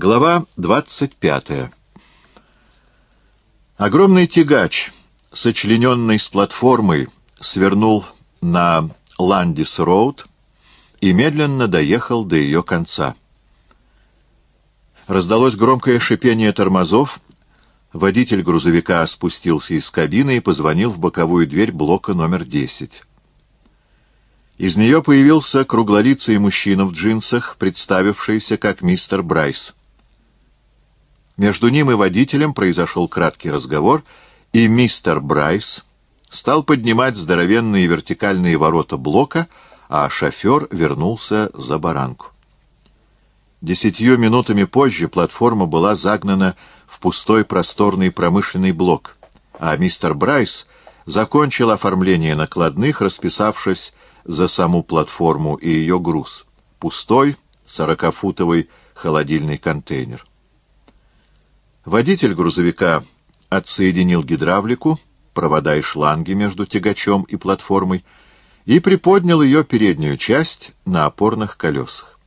Глава 25. Огромный тягач, сочлененный с платформой, свернул на Ландис-Роуд и медленно доехал до ее конца. Раздалось громкое шипение тормозов, водитель грузовика спустился из кабины и позвонил в боковую дверь блока номер 10. Из нее появился круглолицый мужчина в джинсах, представившийся как мистер Брайс. Между ним и водителем произошел краткий разговор, и мистер Брайс стал поднимать здоровенные вертикальные ворота блока, а шофер вернулся за баранку. Десятью минутами позже платформа была загнана в пустой просторный промышленный блок, а мистер Брайс закончил оформление накладных, расписавшись за саму платформу и ее груз. Пустой, сорокафутовый холодильный контейнер. Водитель грузовика отсоединил гидравлику, провода и шланги между тягачом и платформой и приподнял ее переднюю часть на опорных колесах.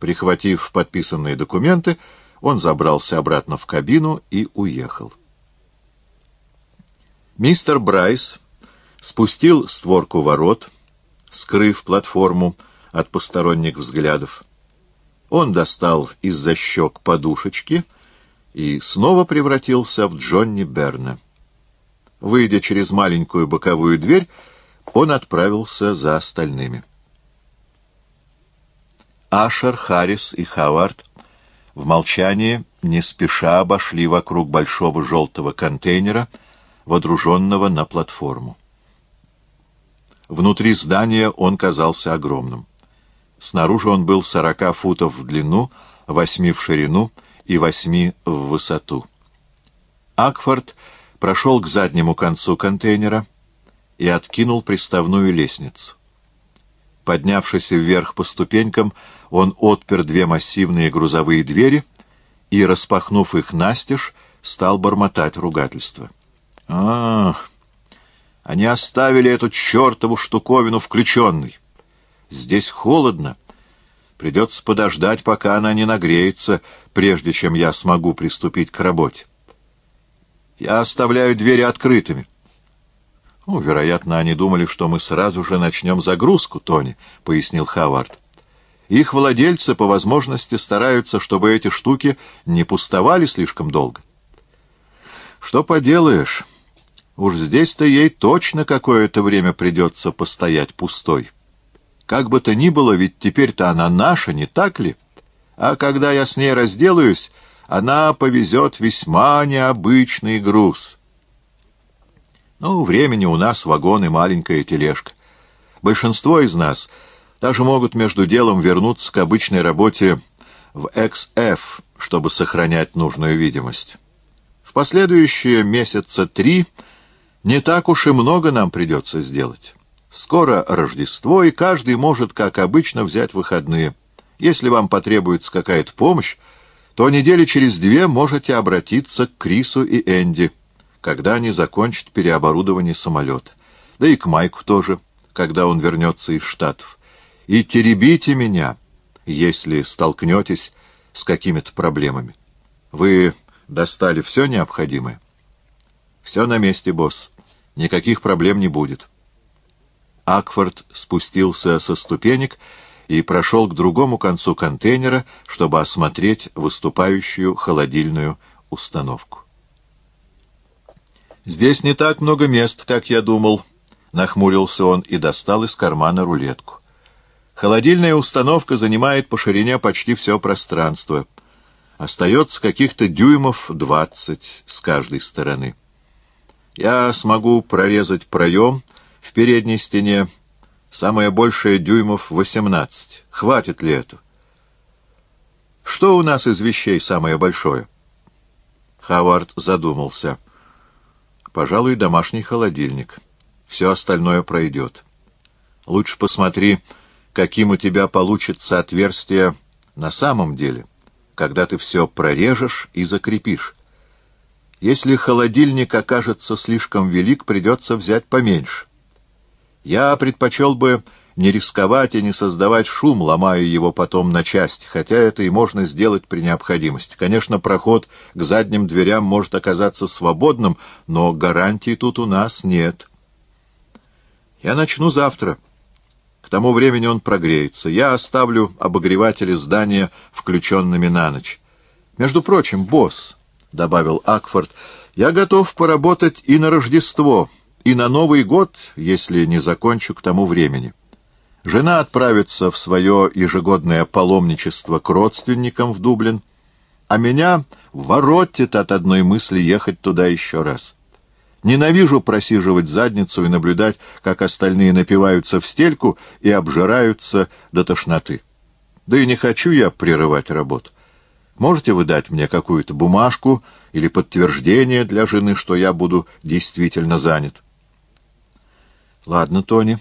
Прихватив подписанные документы, он забрался обратно в кабину и уехал. Мистер Брайс спустил створку ворот, скрыв платформу от посторонних взглядов. Он достал из-за щек подушечки и снова превратился в Джонни Берна. Выйдя через маленькую боковую дверь, он отправился за остальными. Ашер, Харрис и Хавард в молчании не спеша обошли вокруг большого желтого контейнера, водруженного на платформу. Внутри здания он казался огромным. Снаружи он был сорока футов в длину, восьми в ширину и восьми в высоту. Акфорд прошел к заднему концу контейнера и откинул приставную лестницу. Поднявшись вверх по ступенькам, он отпер две массивные грузовые двери и, распахнув их настежь, стал бормотать ругательство. «Ах!» Они оставили эту чертову штуковину включенной. Здесь холодно. Придется подождать, пока она не нагреется, прежде чем я смогу приступить к работе. Я оставляю двери открытыми. Ну, вероятно, они думали, что мы сразу же начнем загрузку, Тони, — пояснил Хавард. Их владельцы по возможности стараются, чтобы эти штуки не пустовали слишком долго. Что поделаешь... Уж здесь-то ей точно какое-то время придется постоять пустой. Как бы то ни было, ведь теперь-то она наша, не так ли? А когда я с ней разделаюсь, она повезет весьма необычный груз. Ну, времени у нас вагон и маленькая тележка. Большинство из нас даже могут между делом вернуться к обычной работе в XF, чтобы сохранять нужную видимость. В последующие месяца три — не так уж и много нам придется сделать. Скоро Рождество, и каждый может, как обычно, взять выходные. Если вам потребуется какая-то помощь, то недели через две можете обратиться к Крису и Энди, когда они закончат переоборудование самолета. Да и к Майку тоже, когда он вернется из Штатов. И теребите меня, если столкнетесь с какими-то проблемами. Вы достали все необходимое? Все на месте, босс. Никаких проблем не будет. Акфорд спустился со ступенек и прошел к другому концу контейнера, чтобы осмотреть выступающую холодильную установку. «Здесь не так много мест, как я думал», — нахмурился он и достал из кармана рулетку. «Холодильная установка занимает по ширине почти все пространство. Остается каких-то дюймов двадцать с каждой стороны». Я смогу прорезать проем в передней стене, самое большее дюймов 18. Хватит ли это? Что у нас из вещей самое большое? Хавард задумался. Пожалуй, домашний холодильник. Все остальное пройдет. Лучше посмотри, каким у тебя получится отверстие на самом деле, когда ты все прорежешь и закрепишь. Если холодильник окажется слишком велик, придется взять поменьше. Я предпочел бы не рисковать и не создавать шум, ломая его потом на части, хотя это и можно сделать при необходимости. Конечно, проход к задним дверям может оказаться свободным, но гарантий тут у нас нет. Я начну завтра. К тому времени он прогреется. Я оставлю обогреватели здания включенными на ночь. Между прочим, босс, — добавил Акфорд, — я готов поработать и на Рождество, и на Новый год, если не закончу к тому времени. Жена отправится в свое ежегодное паломничество к родственникам в Дублин, а меня воротит от одной мысли ехать туда еще раз. Ненавижу просиживать задницу и наблюдать, как остальные напиваются в стельку и обжираются до тошноты. Да и не хочу я прерывать работу. Можете вы дать мне какую-то бумажку или подтверждение для жены, что я буду действительно занят? Ладно, Тони.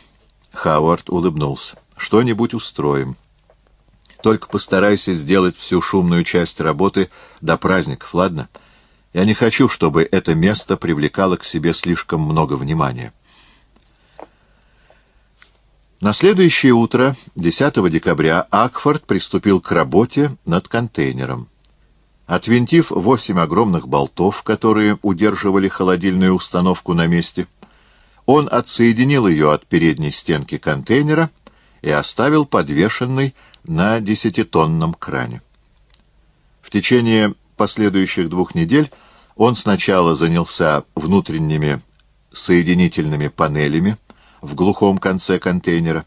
Хауард улыбнулся. Что-нибудь устроим. Только постарайся сделать всю шумную часть работы до праздников, ладно? — я не хочу, чтобы это место привлекало к себе слишком много внимания. На следующее утро, 10 декабря, Акфорд приступил к работе над контейнером. Отвинтив восемь огромных болтов, которые удерживали холодильную установку на месте, он отсоединил ее от передней стенки контейнера и оставил подвешенной на десятитонном кране. В течение последующих двух недель он сначала занялся внутренними соединительными панелями в глухом конце контейнера.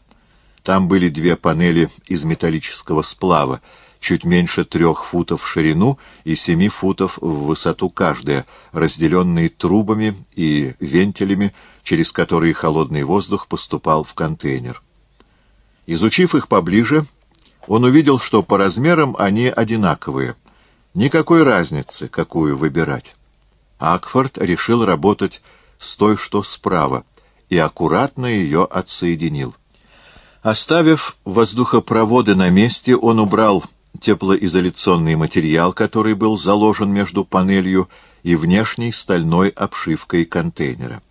Там были две панели из металлического сплава, чуть меньше трех футов в ширину и семи футов в высоту каждая, разделенные трубами и вентилями, через которые холодный воздух поступал в контейнер. Изучив их поближе, он увидел, что по размерам они одинаковые — Никакой разницы, какую выбирать. Акфорд решил работать с той, что справа, и аккуратно ее отсоединил. Оставив воздухопроводы на месте, он убрал теплоизоляционный материал, который был заложен между панелью и внешней стальной обшивкой контейнера.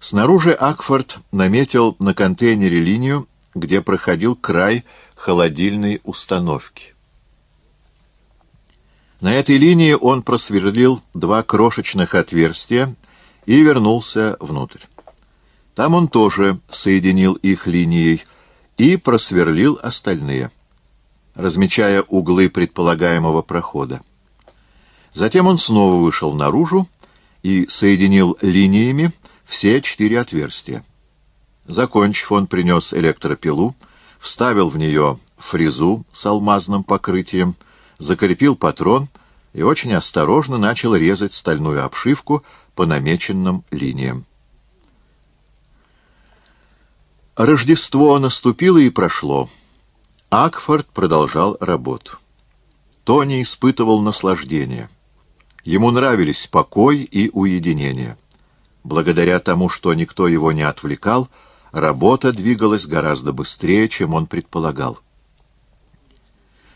Снаружи Акфорд наметил на контейнере линию, где проходил край холодильной установки. На этой линии он просверлил два крошечных отверстия и вернулся внутрь. Там он тоже соединил их линией и просверлил остальные, размечая углы предполагаемого прохода. Затем он снова вышел наружу и соединил линиями все четыре отверстия. Закончив, он принес электропилу, вставил в нее фрезу с алмазным покрытием, закрепил патрон и очень осторожно начал резать стальную обшивку по намеченным линиям. Рождество наступило и прошло. Акфорд продолжал работу. Тони испытывал наслаждение. Ему нравились покой и уединение. Благодаря тому, что никто его не отвлекал, работа двигалась гораздо быстрее, чем он предполагал.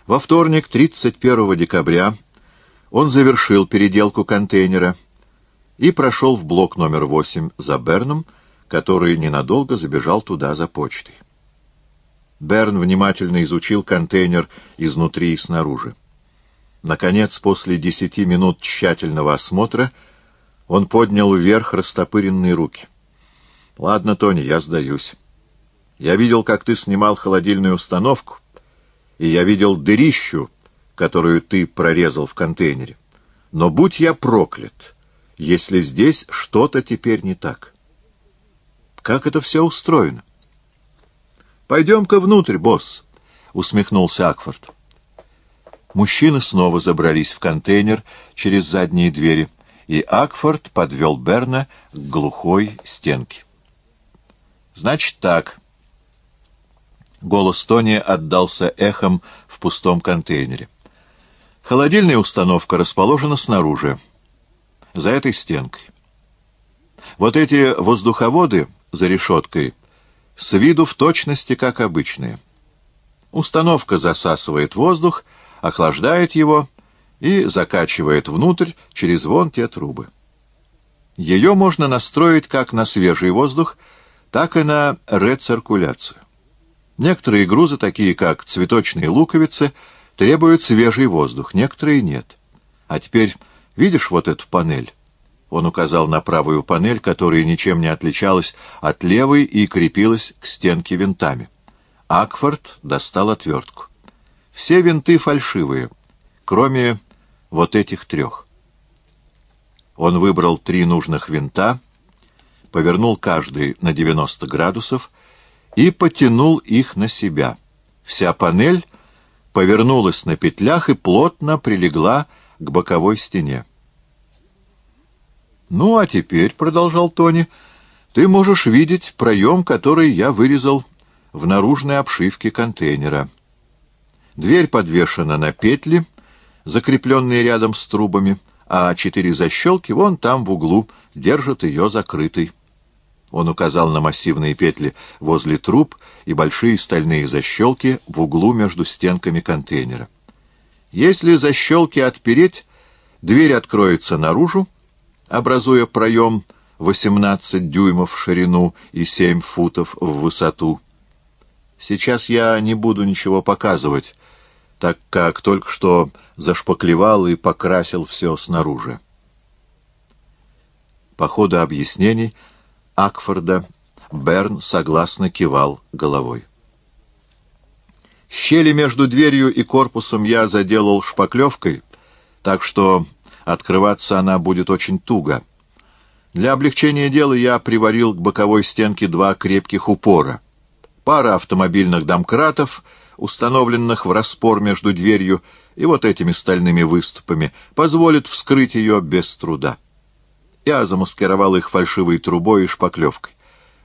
Во вторник, 31 декабря, он завершил переделку контейнера и прошел в блок номер 8 за Берном, который ненадолго забежал туда за почтой. Берн внимательно изучил контейнер изнутри и снаружи. Наконец, после десяти минут тщательного осмотра, он поднял вверх растопыренные руки. «Ладно, Тони, я сдаюсь. Я видел, как ты снимал холодильную установку, и я видел дырищу, которую ты прорезал в контейнере. Но будь я проклят, если здесь что-то теперь не так. Как это все устроено? «Пойдем-ка внутрь, босс», — усмехнулся Акфорд. Мужчины снова забрались в контейнер через задние двери, и Акфорд подвел Берна к глухой стенке. «Значит так», Голос Тони отдался эхом в пустом контейнере. Холодильная установка расположена снаружи, за этой стенкой. Вот эти воздуховоды за решеткой с виду в точности как обычные. Установка засасывает воздух, охлаждает его и закачивает внутрь через вон те трубы. Ее можно настроить как на свежий воздух, так и на рециркуляцию. Некоторые грузы, такие как цветочные луковицы, требуют свежий воздух, некоторые нет. А теперь видишь вот эту панель? Он указал на правую панель, которая ничем не отличалась от левой и крепилась к стенке винтами. Акфорд достал отвертку. Все винты фальшивые, кроме вот этих трех. Он выбрал три нужных винта, повернул каждый на 90 градусов и потянул их на себя. Вся панель повернулась на петлях и плотно прилегла к боковой стене. «Ну, а теперь», — продолжал Тони, — «ты можешь видеть проем, который я вырезал в наружной обшивке контейнера. Дверь подвешена на петли, закрепленные рядом с трубами, а четыре защелки вон там в углу держат ее закрытой. Он указал на массивные петли возле труб и большие стальные защелки в углу между стенками контейнера. Если защелки отпереть, дверь откроется наружу, образуя проем 18 дюймов в ширину и 7 футов в высоту. Сейчас я не буду ничего показывать, так как только что зашпаклевал и покрасил все снаружи. По ходу объяснений Акфорда Берн согласно кивал головой. Щели между дверью и корпусом я заделал шпаклевкой, так что открываться она будет очень туго. Для облегчения дела я приварил к боковой стенке два крепких упора. Пара автомобильных домкратов — установленных в распор между дверью и вот этими стальными выступами, позволит вскрыть ее без труда. Я замаскировал их фальшивой трубой и шпаклевкой.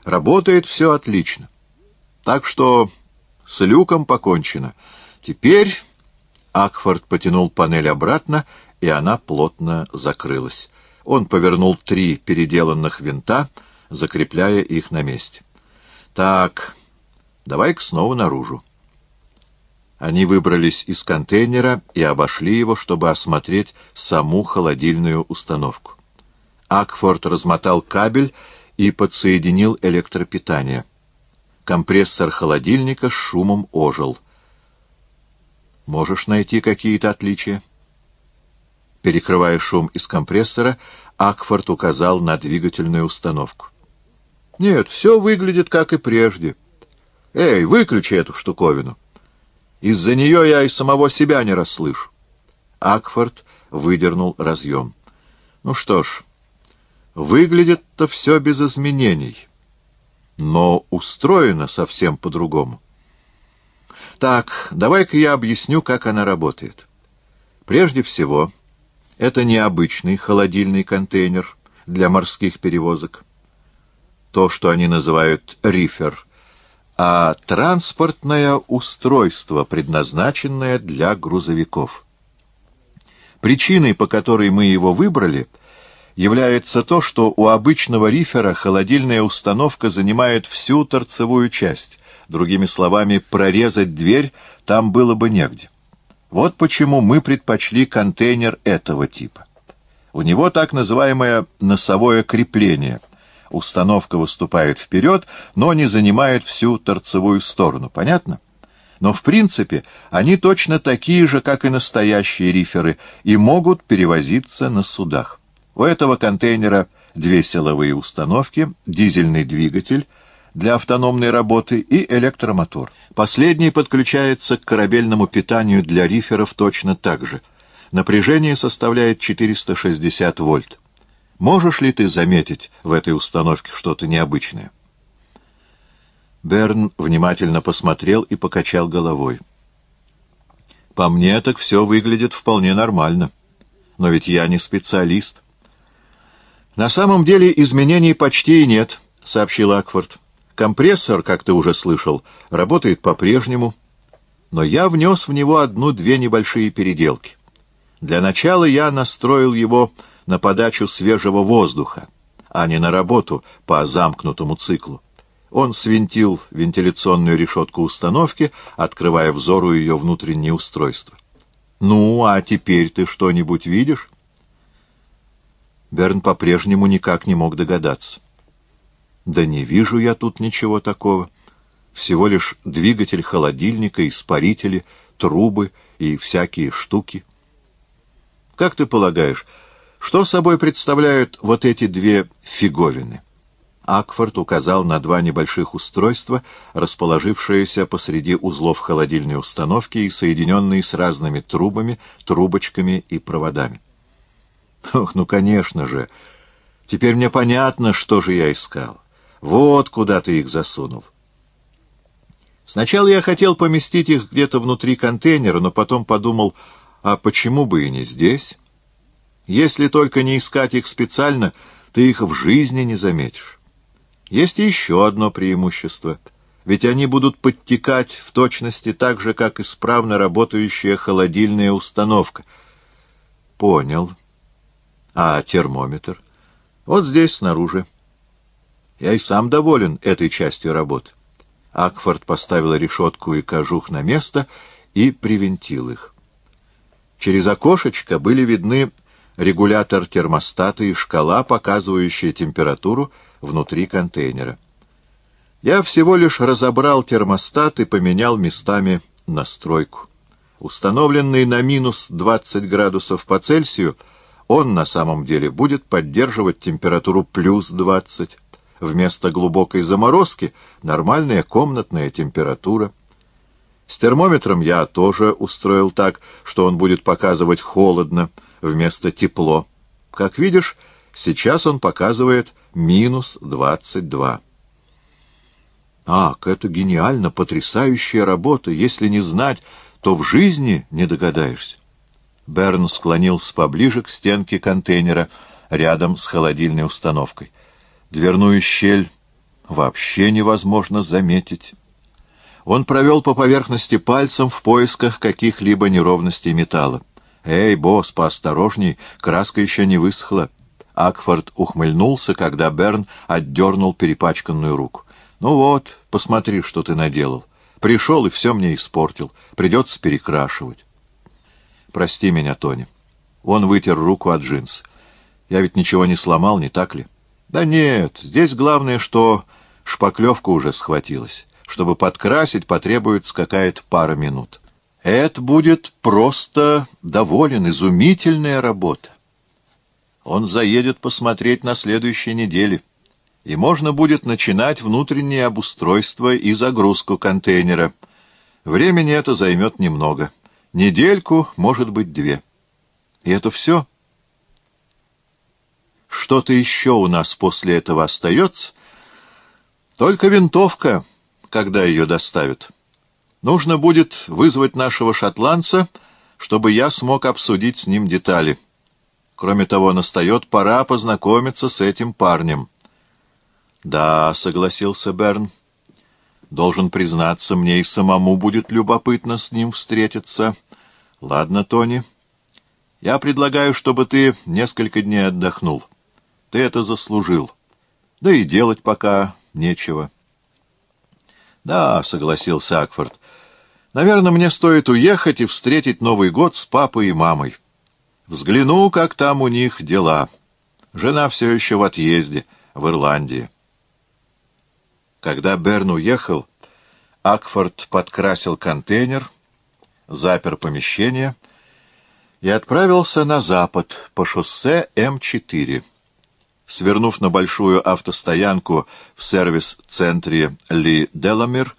Работает все отлично. Так что с люком покончено. Теперь Акфорд потянул панель обратно, и она плотно закрылась. Он повернул три переделанных винта, закрепляя их на месте. «Так, давай-ка снова наружу». Они выбрались из контейнера и обошли его, чтобы осмотреть саму холодильную установку. Акфорд размотал кабель и подсоединил электропитание. Компрессор холодильника с шумом ожил. «Можешь найти какие-то отличия?» Перекрывая шум из компрессора, Акфорд указал на двигательную установку. «Нет, все выглядит как и прежде. Эй, выключи эту штуковину!» Из-за нее я и самого себя не расслышу. Акфорд выдернул разъем. Ну что ж, выглядит-то все без изменений, но устроено совсем по-другому. Так, давай-ка я объясню, как она работает. Прежде всего, это необычный холодильный контейнер для морских перевозок. То, что они называют рифер — а транспортное устройство, предназначенное для грузовиков. Причиной, по которой мы его выбрали, является то, что у обычного рифера холодильная установка занимает всю торцевую часть. Другими словами, прорезать дверь там было бы негде. Вот почему мы предпочли контейнер этого типа. У него так называемое носовое крепление — установка выступает вперед, но не занимает всю торцевую сторону. Понятно? Но в принципе они точно такие же, как и настоящие риферы, и могут перевозиться на судах. У этого контейнера две силовые установки, дизельный двигатель для автономной работы и электромотор. Последний подключается к корабельному питанию для риферов точно так же. Напряжение составляет 460 вольт. Можешь ли ты заметить в этой установке что-то необычное? Берн внимательно посмотрел и покачал головой. По мне так все выглядит вполне нормально. Но ведь я не специалист. На самом деле изменений почти и нет, сообщил Акфорд. Компрессор, как ты уже слышал, работает по-прежнему, но я внес в него одну-две небольшие переделки. Для начала я настроил его на подачу свежего воздуха, а не на работу по замкнутому циклу. Он свинтил вентиляционную решетку установки, открывая взору ее внутреннее устройство. «Ну, а теперь ты что-нибудь видишь?» Берн по-прежнему никак не мог догадаться. Да не вижу я тут ничего такого. Всего лишь двигатель холодильника, испарители, трубы и всякие штуки. Как ты полагаешь, что собой представляют вот эти две фиговины? Акфорд указал на два небольших устройства, расположившиеся посреди узлов холодильной установки и соединенные с разными трубами, трубочками и проводами. Ох, ну, конечно же. Теперь мне понятно, что же я искал. Вот куда ты их засунул. Сначала я хотел поместить их где-то внутри контейнера, но потом подумал, а почему бы и не здесь? Если только не искать их специально, ты их в жизни не заметишь. Есть еще одно преимущество. Ведь они будут подтекать в точности так же, как исправно работающая холодильная установка. Понял. А термометр? Вот здесь, снаружи. Я и сам доволен этой частью работы. Акфорд поставил решетку и кожух на место и привинтил их. Через окошечко были видны регулятор термостата и шкала, показывающая температуру внутри контейнера. Я всего лишь разобрал термостат и поменял местами настройку. Установленный на минус 20 градусов по Цельсию, он на самом деле будет поддерживать температуру плюс 20. Вместо глубокой заморозки нормальная комнатная температура. С термометром я тоже устроил так, что он будет показывать холодно, вместо тепло. Как видишь, сейчас он показывает минус 22. Ах, это гениально, потрясающая работа. Если не знать, то в жизни не догадаешься. Берн склонился поближе к стенке контейнера, рядом с холодильной установкой. Дверную щель вообще невозможно заметить. Он провел по поверхности пальцем в поисках каких-либо неровностей металла. «Эй, босс, поосторожней, краска еще не высохла». Акфорд ухмыльнулся, когда Берн отдернул перепачканную руку. «Ну вот, посмотри, что ты наделал. Пришел и все мне испортил. Придется перекрашивать». «Прости меня, Тони». Он вытер руку от джинс. «Я ведь ничего не сломал, не так ли?» «Да нет, здесь главное, что шпаклевка уже схватилась. Чтобы подкрасить, потребуется какая-то пара минут». Это будет просто доволен, изумительная работа. Он заедет посмотреть на следующей неделе, и можно будет начинать внутреннее обустройство и загрузку контейнера. Времени это займет немного. Недельку, может быть, две. И это все. Что-то еще у нас после этого остается? Только винтовка, когда ее доставят. Нужно будет вызвать нашего шотландца, чтобы я смог обсудить с ним детали. Кроме того, настает пора познакомиться с этим парнем. «Да», — согласился Берн. «Должен признаться, мне и самому будет любопытно с ним встретиться. Ладно, Тони. Я предлагаю, чтобы ты несколько дней отдохнул. Ты это заслужил. Да и делать пока нечего». «Да», — согласился Акфорд. Наверное, мне стоит уехать и встретить Новый год с папой и мамой. Взгляну, как там у них дела. Жена все еще в отъезде, в Ирландии. Когда Берн уехал, Акфорд подкрасил контейнер, запер помещение и отправился на запад по шоссе М4. Свернув на большую автостоянку в сервис-центре Ли Деламир,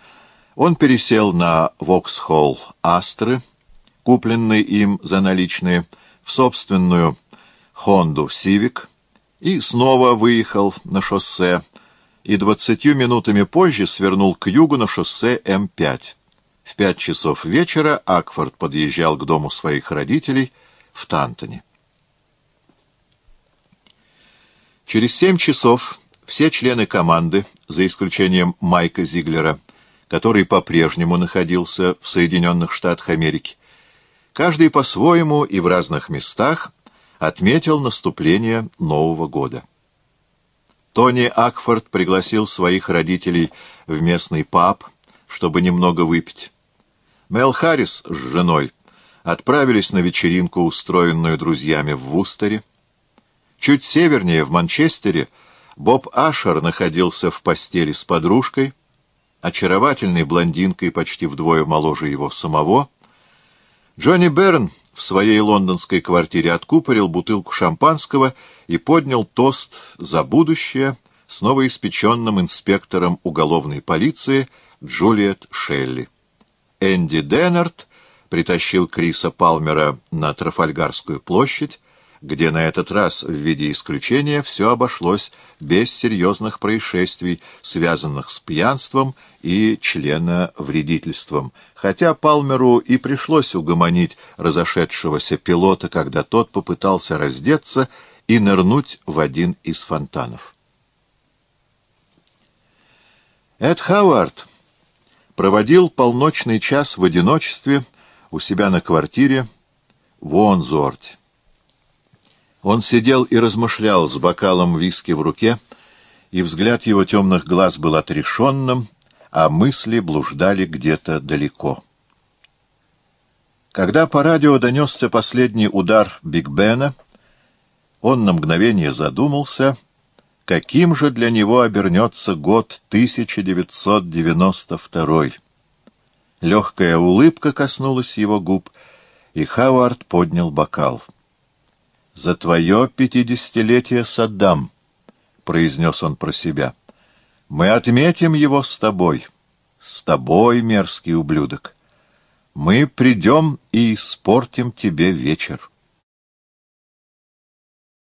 он пересел на Воксхолл Астры, купленный им за наличные, в собственную Хонду Сивик, и снова выехал на шоссе, и двадцатью минутами позже свернул к югу на шоссе М5. В пять часов вечера Акфорд подъезжал к дому своих родителей в Тантоне. Через семь часов все члены команды, за исключением Майка Зиглера, который по-прежнему находился в Соединенных Штатах Америки, каждый по-своему и в разных местах отметил наступление Нового года. Тони Акфорд пригласил своих родителей в местный паб, чтобы немного выпить. Мел Харрис с женой отправились на вечеринку, устроенную друзьями в Вустере. Чуть севернее, в Манчестере, Боб Ашер находился в постели с подружкой, очаровательной блондинкой почти вдвое моложе его самого. Джонни Берн в своей лондонской квартире откупорил бутылку шампанского и поднял тост за будущее с новоиспеченным инспектором уголовной полиции Джулиет Шелли. Энди Деннерт притащил Криса Палмера на Трафальгарскую площадь, где на этот раз в виде исключения все обошлось без серьезных происшествий, связанных с пьянством и членовредительством, хотя Палмеру и пришлось угомонить разошедшегося пилота, когда тот попытался раздеться и нырнуть в один из фонтанов. Эд Хауард проводил полночный час в одиночестве у себя на квартире в Уонзуорте. Он сидел и размышлял с бокалом виски в руке, и взгляд его темных глаз был отрешенным, а мысли блуждали где-то далеко. Когда по радио донесся последний удар Биг Бена, он на мгновение задумался, каким же для него обернется год 1992. Легкая улыбка коснулась его губ, и Хауард поднял бокал за твое пятидесятилетие, Саддам, — произнес он про себя. Мы отметим его с тобой, с тобой, мерзкий ублюдок. Мы придем и испортим тебе вечер.